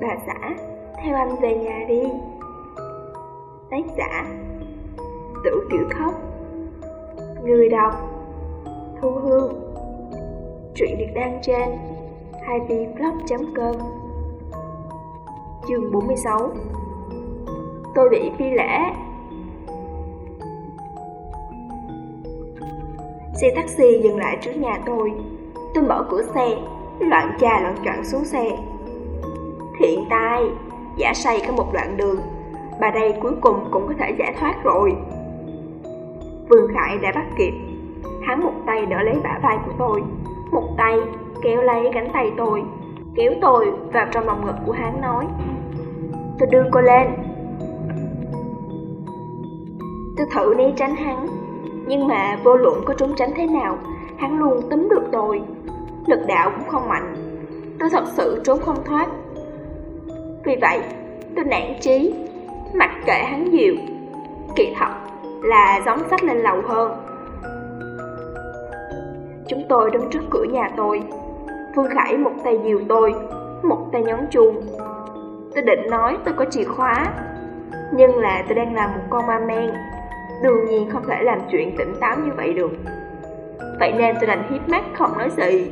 Bà xã, theo anh về nhà đi. Tác giả Tử Tiểu Khóc. Người đọc Thu Hương. Truyện được đăng trên happyblog.com Chương 46 Tôi bị phi lễ. Xe taxi dừng lại trước nhà tôi. Tôi mở cửa xe Loạn trà loạn choạng xuống xe. Thiện tại, Giả say cả một đoạn đường. Bà đây cuối cùng cũng có thể giải thoát rồi. Vương Khải đã bắt kịp. Hắn một tay đỡ lấy bả vai của tôi Một tay kéo lấy cánh tay tôi Kéo tôi vào trong lòng ngực của hắn nói Tôi đưa cô lên. Tôi thử né tránh hắn Nhưng mà vô luận có trốn tránh thế nào Hắn luôn túm được tôi. Lực đạo cũng không mạnh. Tôi thật sự trốn không thoát. Vì vậy, tôi nản trí Mặc kệ hắn nhiều. Kỳ thật là gióng sách lên lầu hơn. Chúng tôi đứng trước cửa nhà tôi. Phương Khải một tay dìu tôi, Một tay nhấn chuông. Tôi định nói tôi có chìa khóa, Nhưng là tôi đang làm một con ma men. Đương nhiên không thể làm chuyện tỉnh táo như vậy được. Vậy nên tôi đành hiếp mắt không nói gì.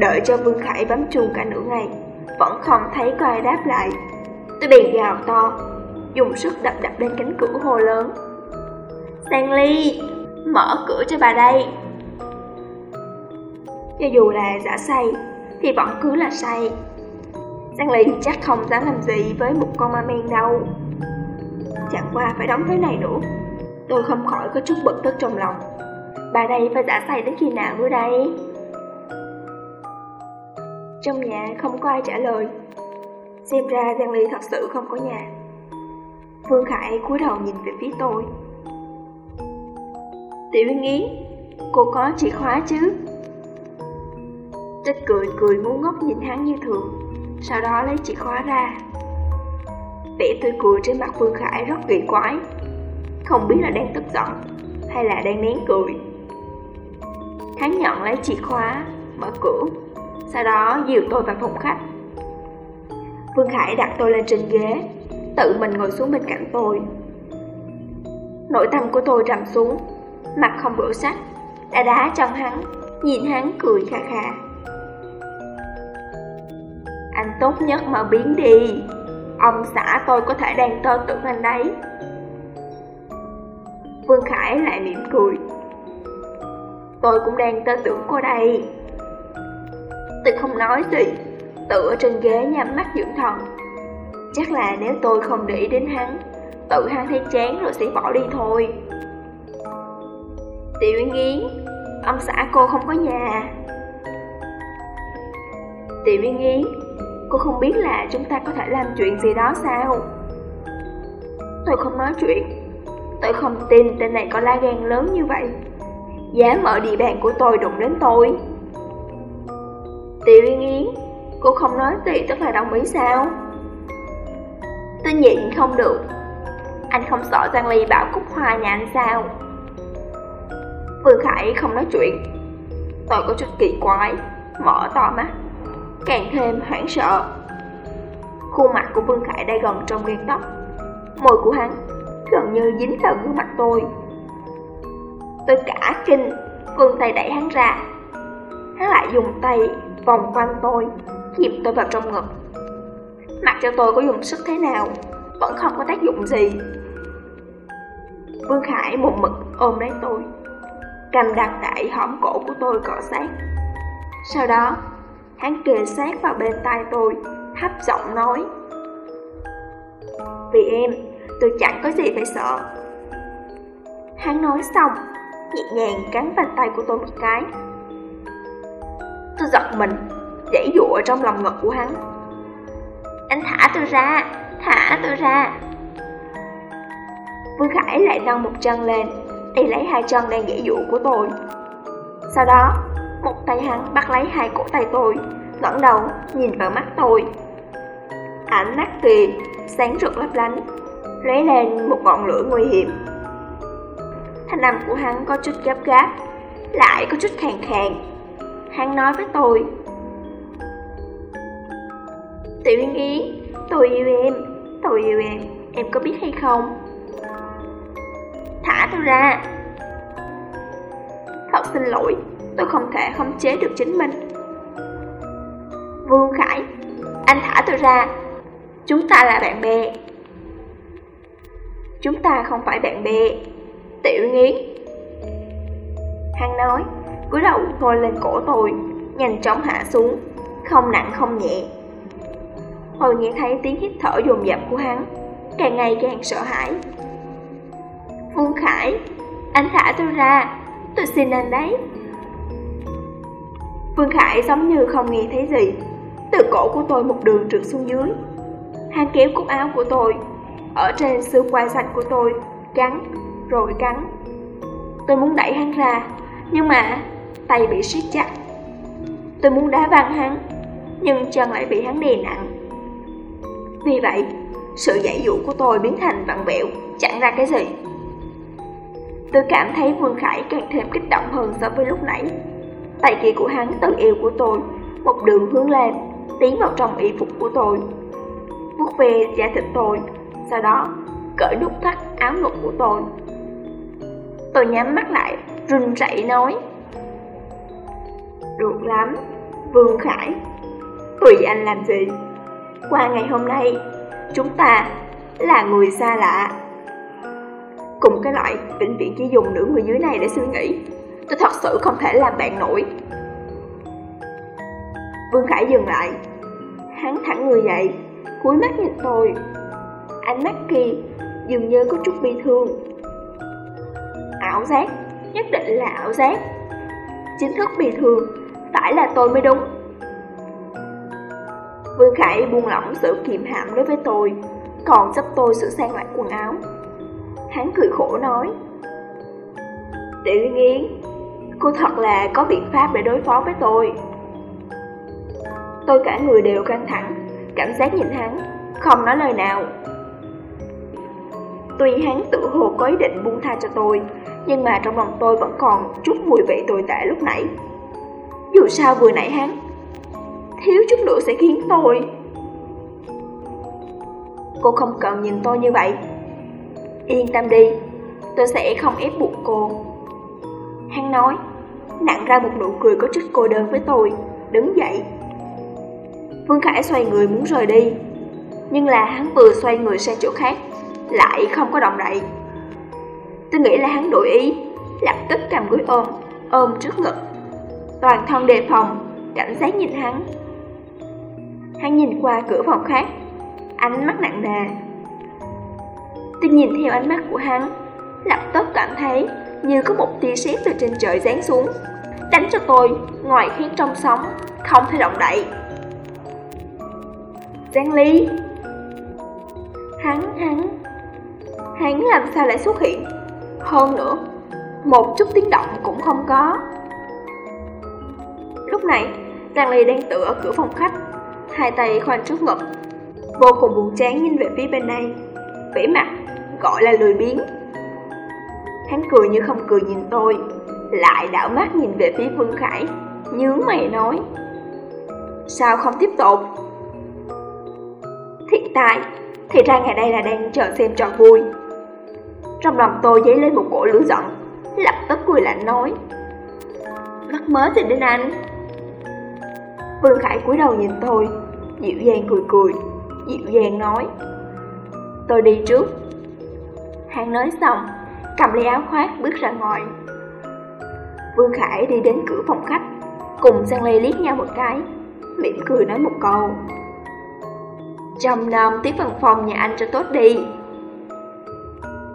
Đợi cho Vương Khải bấm chuông cả nửa ngày, Vẫn không thấy có ai đáp lại. Tôi bèn gào to, Dùng sức đập đập lên cánh cửa hồ lớn. Stanley Mở cửa cho bà đây. Cho dù là giả say, Thì vẫn cứ là say. Stanley chắc không dám làm gì với một con ma men đâu. Chẳng qua phải đóng thế này nữa, Tôi không khỏi có chút bực tức trong lòng. Bà đây phải giả say đến khi nào nữa đây? Trong nhà không có ai trả lời. Xem ra Giang Ly thật sự không có nhà. Phương Khải cúi đầu nhìn về phía tôi. Tiểu Yên Yến, cô có chìa khóa chứ? Tích cười cười ngu ngốc nhìn hắn như thường Sau đó lấy chìa khóa ra. Vẻ tươi cười trên mặt Phương Khải rất kỳ quái. Không biết là đang tức giận Hay là đang nén cười. Hắn nhận lấy chìa khóa Mở cửa. Sau đó, dìu tôi vào phòng khách. Phương Khải đặt tôi lên trên ghế, Tự mình ngồi xuống bên cạnh tôi. Nội tâm của tôi trầm xuống, Mặt không đổi sắc Đã đá trong hắn, Nhìn hắn cười khà khà Anh tốt nhất mà biến đi, Ông xã tôi có thể đang tơ tưởng anh đấy. Vương Khải lại mỉm cười. Tôi cũng đang tơ tưởng cô đây. Tôi không nói gì. Tự ở trên ghế nhắm mắt dưỡng thần. Chắc là nếu tôi không để ý đến hắn, Tự hắn thấy chán rồi sẽ bỏ đi thôi. Tiểu Yến Ông xã cô không có nhà à? Tiểu Yến Cô không biết là chúng ta có thể làm chuyện gì đó sao? Tôi không nói chuyện. Tôi không tin tên này có la gan lớn như vậy. Dám ở địa bàn của tôi đụng đến tôi. Tiểu Yên Yến, Cô không nói tỷ tức là đồng ý sao? Tôi nhịn không được. Anh không sợ Giang Ly bảo Cúc Hoa nhà anh sao? Vương Khải không nói chuyện. Tôi có chút kỳ quái, Mở to mắt, Càng thêm hoảng sợ. Khuôn mặt của Vương Khải đã gần trong gan tóc. Môi của hắn gần như dính vào gương mặt tôi. Tôi cả kinh Vương tay đẩy hắn ra. Hắn lại dùng tay vòng quanh tôi Dịp tôi vào trong ngực. Mặc cho tôi có dùng sức thế nào, Vẫn không có tác dụng gì. Vương Khải một mực ôm lấy tôi, Cầm đặt tại hõm cổ của tôi cọ sát. Sau đó, Hắn kề sát vào bên tai tôi, Thấp giọng nói, Vì em, Tôi chẳng có gì phải sợ. Hắn nói xong, Nhẹ nhàng cắn vào tay của tôi một cái. Tôi giật mình Dãy dụa trong lòng ngực của hắn. Anh thả tôi ra, Thả tôi ra. Vương Khải lại nâng một chân lên Đi lấy hai chân đang dãy dụa của tôi. Sau đó, Một tay hắn bắt lấy hai cổ tay tôi, ngẩng đầu nhìn vào mắt tôi. Ánh mắt tùy Sáng rực lấp lánh Lấy lên một ngọn lửa nguy hiểm. Thanh âm của hắn có chút gấp gáp, Lại có chút khàn khàn. Hắn nói với tôi. Tiểu Yên Yến, tôi yêu em, tôi yêu em, em có biết hay không? Thả tôi ra. Thật xin lỗi, tôi không thể khống chế được chính mình. Vương Khải, anh thả tôi ra. Chúng ta là bạn bè. Chúng ta không phải bạn bè. Tiểu Yến. Hắn nói, cúi đầu hôn lên cổ tôi, Nhanh chóng hạ xuống, Không nặng không nhẹ. Tôi nghe thấy tiếng hít thở dồn dập của hắn, Càng ngày càng sợ hãi. Vương Khải, Anh thả tôi ra, Tôi xin anh đấy. Vương Khải giống như không nghe thấy gì, Từ cổ của tôi một đường trượt xuống dưới. Hắn kéo cúc áo của tôi, Ở trên xương quai sạch của tôi, Cắn, Rồi cắn. Tôi muốn đẩy hắn ra, Nhưng mà Tay bị siết chặt. Tôi muốn đá văng hắn, Nhưng chân lại bị hắn đè nặng. Vì vậy, Sự dạy dụ của tôi biến thành vặn vẹo, Chẳng ra cái gì. Tôi cảm thấy Vương Khải càng thêm kích động hơn so với lúc nãy. Tay kia của hắn từ yêu của tôi, Một đường hướng lên, Tiến vào trong y phục của tôi. Vuốt về da thịt tôi, Sau đó, cởi nút thắt áo ngực của tôi. Tôi nhắm mắt lại, Run rẩy nói. Được lắm. Vương Khải Tùy anh làm gì? Qua ngày hôm nay Chúng ta là người xa lạ. Cùng cái loại bệnh viện chỉ dùng nửa người dưới này để suy nghĩ Tôi thật sự không thể làm bạn nổi. Vương Khải dừng lại. Hắn thẳng người dậy cúi mắt nhìn tôi. Ánh mắt kia dường như có chút bi thương. Ảo giác, nhất định là ảo giác. Chính thức bi thương, phải là tôi mới đúng. Vương Khải buông lỏng sự kiềm hãm đối với tôi, Còn giúp tôi sửa sang lại quần áo. Hắn cười khổ nói Tự Yến Cô thật là có biện pháp để đối phó với tôi. Tôi cả người đều căng thẳng, Cảm giác nhìn hắn Không nói lời nào. Tuy hắn tự hồ có ý định buông tha cho tôi, Nhưng mà trong lòng tôi vẫn còn chút mùi vị tồi tệ lúc nãy. Dù sao vừa nãy hắn, Thiếu chút nữa sẽ khiến tôi. Cô không cần nhìn tôi như vậy. Yên tâm đi, Tôi sẽ không ép buộc cô. Hắn nói Nặng ra một nụ cười có chút cô đơn với tôi, Đứng dậy. Vương Khải xoay người muốn rời đi, Nhưng là hắn vừa xoay người sang chỗ khác, Lại không có động đậy. Tôi nghĩ là hắn đổi ý, Lập tức cầm gối ôm Ôm trước ngực. Toàn thân đề phòng Cảnh giác nhìn hắn. Hắn nhìn qua cửa phòng khác Ánh mắt nặng nề. Tôi nhìn theo ánh mắt của hắn Lập tức cảm thấy Như có một tia sét từ trên trời giáng xuống Đánh cho tôi Ngoài khiến trong sóng Không thể động đậy. Giang Ly Hắn, hắn Hắn làm sao lại xuất hiện? Hơn nữa Một chút tiếng động cũng không có. Lúc này, Giang Ly đang tựa ở cửa phòng khách, Hai tay khoanh trước ngực, Vô cùng buồn chán nhìn về phía bên này vẻ mặt gọi là lười biếng. Hắn cười như không cười nhìn tôi, Lại đảo mắt nhìn về phía Vương Khải, Nhướng mày nói, Sao không tiếp tục? Hiện tại Thì ra ngày đây là đang chờ xem trò vui. Trong lòng tôi dấy lên một cỗ lửa giận, Lập tức cười lạnh nói Mắc mớ gì đến anh. Vương Khải cúi đầu nhìn tôi, Dịu dàng cười cười, Dịu dàng nói, Tôi đi trước. Hắn nói xong, Cầm lấy áo khoác bước ra ngoài. Vương Khải đi đến cửa phòng khách, Cùng Sang Lê liếc nhau một cái, Mỉm cười nói một câu Trong năm tiếp văn phòng nhà anh cho tốt đi.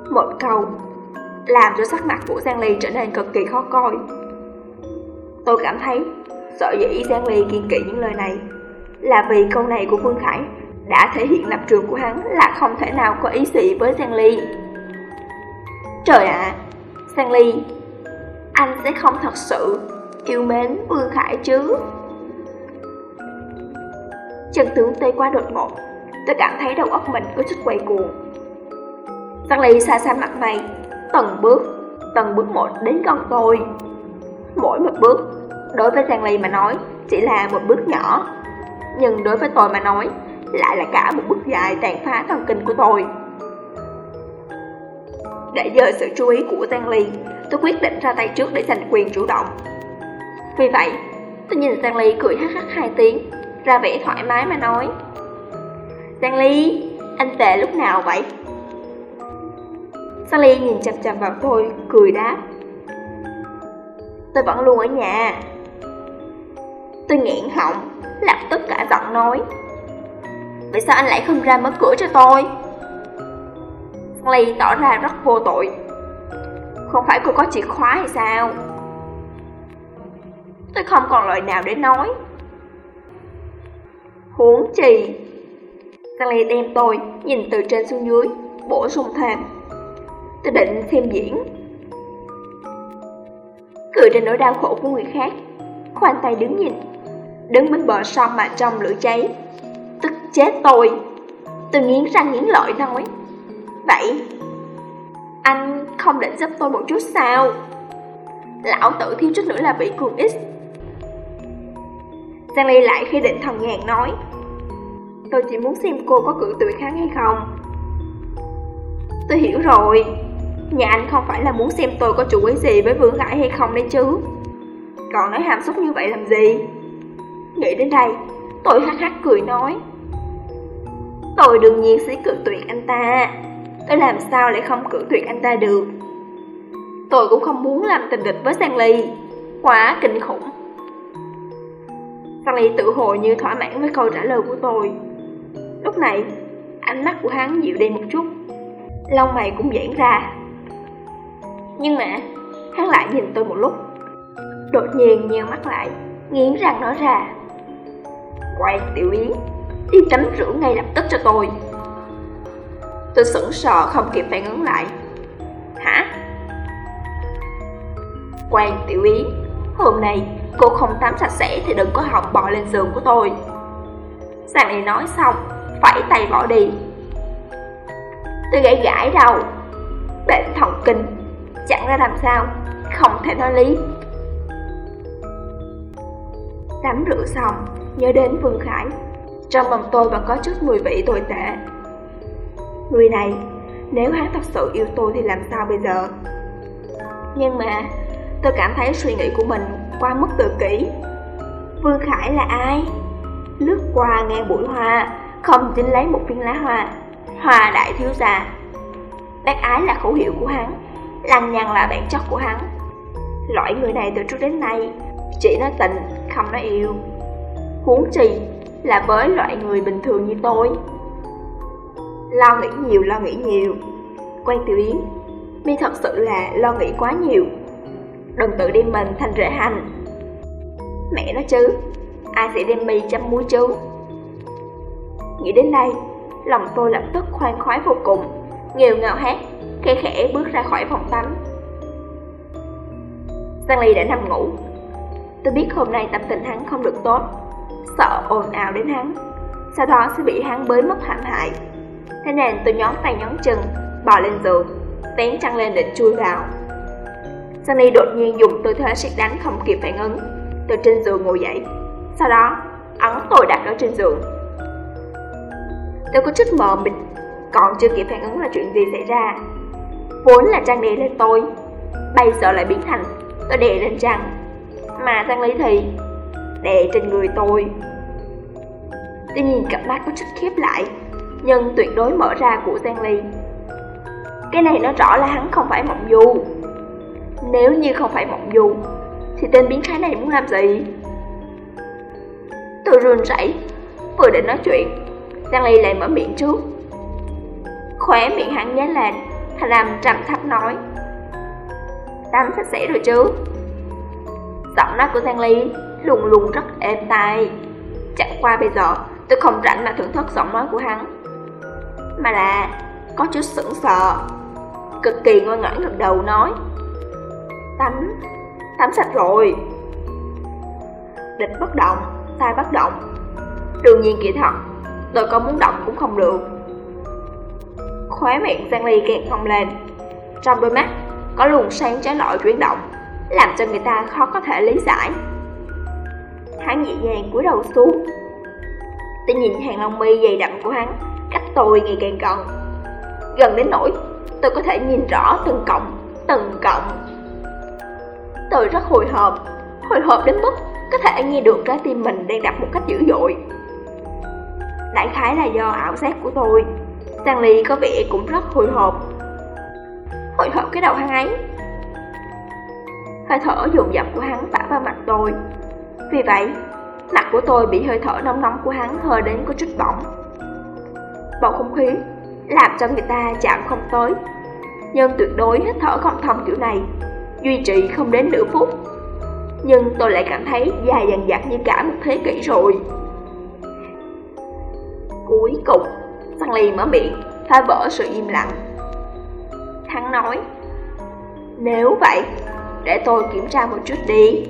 Một câu, Làm cho sắc mặt của Giang Ly trở nên cực kỳ khó coi. Tôi cảm thấy Sợ dĩ Giang Ly kiên kỵ những lời này Là vì câu này của Vương Khải Đã thể hiện lập trường của hắn là không thể nào có ý gì với Giang Ly Trời ạ, à, Sang Ly, anh sẽ không thật sự yêu mến Vương Khải chứ? Chân tướng tê quá đột ngột, tôi cảm thấy đầu óc mình có chút quay cuồng. Sang Ly xa xa mặt mày, từng bước, từng bước một đến gần tôi. Mỗi một bước, đối với Giang Ly mà nói, chỉ là một bước nhỏ. Nhưng đối với tôi mà nói, lại là cả một bước dài tàn phá thần kinh của tôi. Để dời sự chú ý của Giang Ly, tôi quyết định ra tay trước để giành quyền chủ động. Vì vậy, tôi nhìn Giang Ly cười hắc hắc hai tiếng, ra vẻ thoải mái mà nói. Giang Ly, anh về lúc nào vậy? Giang Ly nhìn chằm chằm vào tôi, cười đáp. Tôi vẫn luôn ở nhà. Tôi nghẹn họng, lập tức cả giọng nói. Vậy sao anh lại không ra mở cửa cho tôi? Ly tỏ ra rất vô tội. Không phải cô có chìa khóa hay sao? Tôi không còn lời nào để nói. Huống chi. Stanley đem tôi nhìn từ trên xuống dưới Bổ sung thêm. Tôi định xem diễn. Cười trên nỗi đau khổ của người khác Khoanh tay đứng nhìn. Đứng bên bờ sông mà trong lửa cháy? Tức chết tôi. Tôi nghiến răng nghiến lợi nói. Vậy, Anh không định giúp tôi một chút sao? Lão tử thiếu chút nữa là bị cường X Giang Ly lại khi định thần ngàn nói. Tôi chỉ muốn xem cô có cự tuyệt kháng hay không. Tôi hiểu rồi. Nhà anh không phải là muốn xem tôi có chủ ý gì với Vương Ngãi hay không đấy chứ. Còn nói hàm xúc như vậy làm gì? Nghĩ đến đây, Tôi hắc hắc cười nói. Tôi đương nhiên sẽ cự tuyệt anh ta. Tôi làm sao lại không cự tuyệt anh ta được? Tôi cũng không muốn làm tình địch với Sang Ly Quá kinh khủng. Sang Ly tự hồ như thỏa mãn với câu trả lời của tôi. Lúc này, Ánh mắt của hắn dịu đi một chút. Lông mày cũng giãn ra. Nhưng mà, Hắn lại nhìn tôi một lúc. Đột nhiên nheo mắt lại, Nghiến răng nói ra. Quan tiểu yến Đi tắm rửa ngay lập tức cho tôi. Tôi sững sờ không kịp phản ứng lại. Hả? Quan tiểu yến, Hôm nay cô không tắm sạch sẽ thì đừng có hỏng bò lên giường của tôi. Sang này nói xong Phải tay bỏ đi. Tôi gãy gãi đầu. Bệnh thần kinh Chẳng ra làm sao Không thể nói lý. Tắm rửa xong Nhớ đến Vương Khải Trong lòng tôi vẫn có chút mùi vị tồi tệ Người này, nếu hắn thật sự yêu tôi thì làm sao bây giờ? Nhưng mà, tôi cảm thấy suy nghĩ của mình quá mức tự kỷ. Vương Khải là ai? Lướt qua ngang bụi hoa, không chính lấy một viên lá hoa. Hoa đại thiếu gia. Bác ái là khẩu hiệu của hắn, lăng nhăng là bản chất của hắn. Loại người này từ trước đến nay chỉ nói tình, không nói yêu. Huống chi là với loại người bình thường như tôi. Lo nghĩ nhiều, lo nghĩ nhiều. Quan Tiểu Yến Mi thật sự là lo nghĩ quá nhiều. Đừng tự đem mình thành rễ hành. Mẹ nó chứ Ai sẽ đem mi chấm muối chứ? Nghĩ đến đây Lòng tôi lập tức khoan khoái vô cùng Nghèo ngào hát khe khẽ bước ra khỏi phòng tắm. Stanley đã nằm ngủ. Tôi biết hôm nay tâm tình hắn không được tốt. Sợ ồn ào đến hắn Sau đó sẽ bị hắn bới mất hãm hại Thế nên tôi nhón tay nhón chân, bò lên giường, tén chăn lên định chui vào. Sunny đột nhiên dùng tư thế siết đánh không kịp phản ứng, từ trên giường ngồi dậy. Sau đó, ấn tôi đặt ở trên giường. Tôi có chút mờ mình, còn chưa kịp phản ứng là chuyện gì xảy ra. Vốn là Trang đè lên tôi, bây giờ lại biến thành tôi đè lên Trang. Mà Trang Lý thì đè trên người tôi. Tuy nhiên cặp mắt có chút khép lại, nhưng tuyệt đối mở ra của Giang Ly. Cái này nó rõ là hắn không phải mộng du. Nếu như không phải mộng du, thì tên biến thái này muốn làm gì? Tôi run rẩy, vừa định nói chuyện, Giang Ly lại mở miệng trước. Khóe miệng hắn nhếch lên, thành làm trầm thấp nói. Tắm sạch sẽ rồi chứ? Giọng nói của Giang Ly luôn luôn rất êm tai. Chẳng qua bây giờ tôi không rảnh mà thưởng thức giọng nói của hắn. Mà là có chút sững sờ. Cực kỳ ngoan ngoãn gật đầu nói Tắm, tắm sạch rồi. Địch bất động, tai bất động. Đương nhiên kỹ thật, tôi có muốn động cũng không được. Khóe miệng Giang Ly kẹt không lên. Trong đôi mắt có luồng sáng trái lọi chuyển động Làm cho người ta khó có thể lý giải. Hắn nhẹ nhàng cúi đầu xuống Tôi nhìn hàng lông mi dày đậm của hắn, cách tôi ngày càng gần. Gần đến nỗi tôi có thể nhìn rõ từng cọng, từng cọng. Tôi rất hồi hộp, hồi hộp đến mức có thể nghe được trái tim mình đang đập một cách dữ dội. Đại khái là do ảo giác của tôi, Stanley có vẻ cũng rất hồi hộp. Hồi hộp cái đầu hắn ấy. Hơi thở dồn dập của hắn vả vào mặt tôi. Vì vậy, mặt của tôi bị hơi thở nóng nóng của hắn hơi đến có chút bỏng. Bầu không khí làm cho người ta chạm không tới. Nhưng tuyệt đối hít thở không thông kiểu này, duy trì không đến nửa phút. Nhưng tôi lại cảm thấy dài dằng dặc như cả một thế kỷ rồi. Cuối cùng, Stanley mở miệng, phá vỡ sự im lặng. Hắn nói, nếu vậy, để tôi kiểm tra một chút đi.